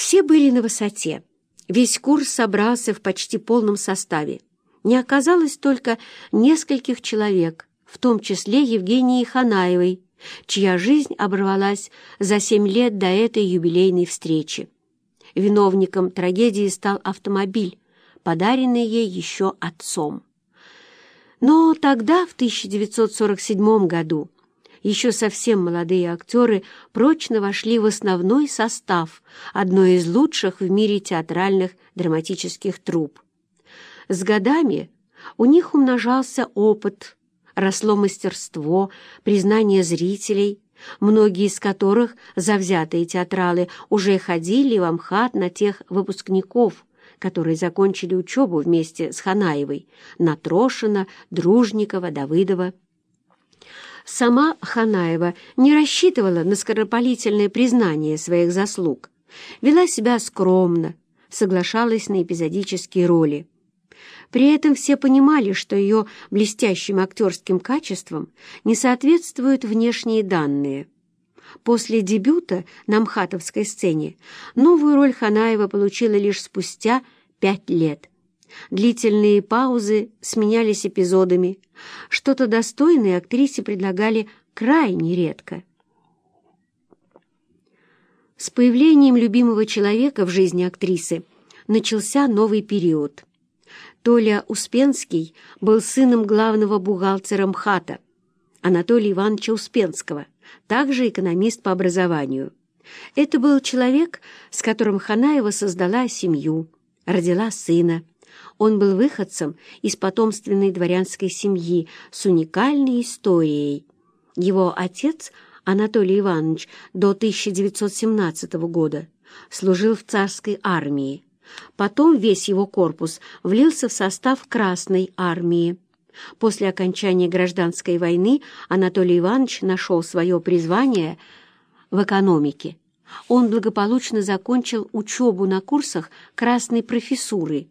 Все были на высоте. Весь курс собрался в почти полном составе. Не оказалось только нескольких человек, в том числе Евгении Ханаевой, чья жизнь оборвалась за семь лет до этой юбилейной встречи. Виновником трагедии стал автомобиль, подаренный ей еще отцом. Но тогда, в 1947 году, еще совсем молодые актеры прочно вошли в основной состав одной из лучших в мире театральных драматических труп. С годами у них умножался опыт, росло мастерство, признание зрителей, многие из которых, завзятые театралы, уже ходили в Амхат на тех выпускников, которые закончили учебу вместе с Ханаевой, Натрошина, Дружникова, Давыдова. Сама Ханаева не рассчитывала на скоропалительное признание своих заслуг, вела себя скромно, соглашалась на эпизодические роли. При этом все понимали, что ее блестящим актерским качествам не соответствуют внешние данные. После дебюта на мхатовской сцене новую роль Ханаева получила лишь спустя пять лет. Длительные паузы сменялись эпизодами. Что-то достойное актрисе предлагали крайне редко. С появлением любимого человека в жизни актрисы начался новый период. Толя Успенский был сыном главного бухгалтера МХАТа, Анатолия Ивановича Успенского, также экономист по образованию. Это был человек, с которым Ханаева создала семью, родила сына. Он был выходцем из потомственной дворянской семьи с уникальной историей. Его отец, Анатолий Иванович, до 1917 года служил в царской армии. Потом весь его корпус влился в состав Красной армии. После окончания гражданской войны Анатолий Иванович нашел свое призвание в экономике. Он благополучно закончил учебу на курсах красной профессуры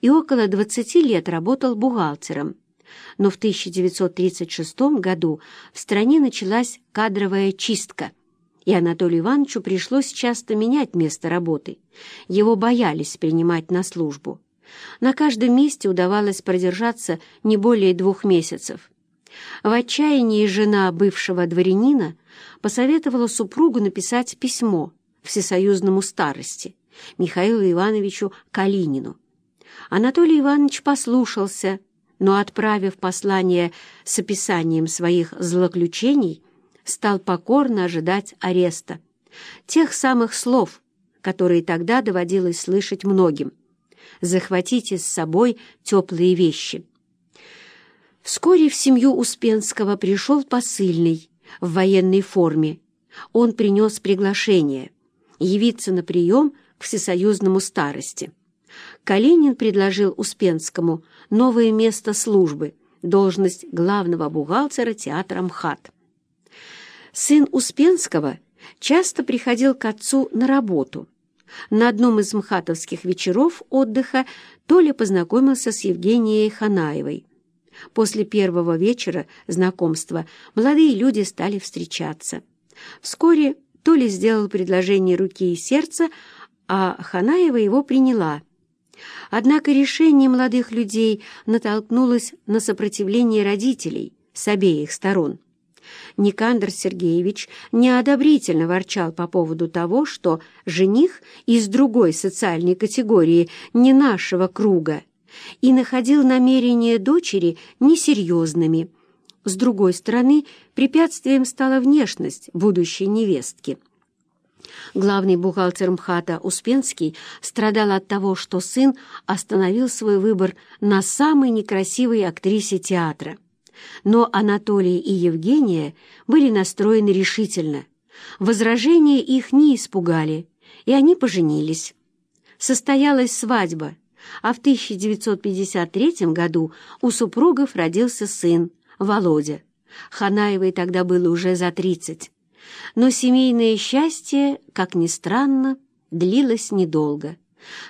и около 20 лет работал бухгалтером. Но в 1936 году в стране началась кадровая чистка, и Анатолию Ивановичу пришлось часто менять место работы. Его боялись принимать на службу. На каждом месте удавалось продержаться не более двух месяцев. В отчаянии жена бывшего дворянина посоветовала супругу написать письмо всесоюзному старости Михаилу Ивановичу Калинину. Анатолий Иванович послушался, но, отправив послание с описанием своих злоключений, стал покорно ожидать ареста. Тех самых слов, которые тогда доводилось слышать многим. «Захватите с собой теплые вещи». Вскоре в семью Успенского пришел посыльный в военной форме. Он принес приглашение явиться на прием к всесоюзному старости. Калинин предложил Успенскому новое место службы, должность главного бухгалтера театра МХАТ. Сын Успенского часто приходил к отцу на работу. На одном из мхатовских вечеров отдыха Толя познакомился с Евгенией Ханаевой. После первого вечера знакомства молодые люди стали встречаться. Вскоре Толя сделал предложение руки и сердца, а Ханаева его приняла. Однако решение молодых людей натолкнулось на сопротивление родителей с обеих сторон. Никандр Сергеевич неодобрительно ворчал по поводу того, что жених из другой социальной категории, не нашего круга, и находил намерения дочери несерьезными. С другой стороны, препятствием стала внешность будущей невестки. Главный бухгалтер МХАТа Успенский страдал от того, что сын остановил свой выбор на самой некрасивой актрисе театра. Но Анатолий и Евгения были настроены решительно. Возражения их не испугали, и они поженились. Состоялась свадьба, а в 1953 году у супругов родился сын, Володя. Ханаевой тогда было уже за тридцать. Но семейное счастье, как ни странно, длилось недолго.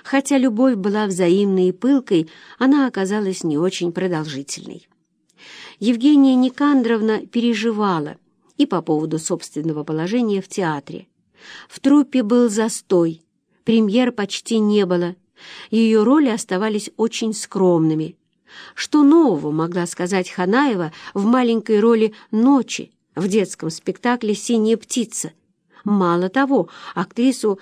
Хотя любовь была взаимной и пылкой, она оказалась не очень продолжительной. Евгения Никандровна переживала и по поводу собственного положения в театре. В труппе был застой, Премьер почти не было, ее роли оставались очень скромными. Что нового могла сказать Ханаева в маленькой роли «Ночи» в детском спектакле «Синяя птица»? Мало того, актрису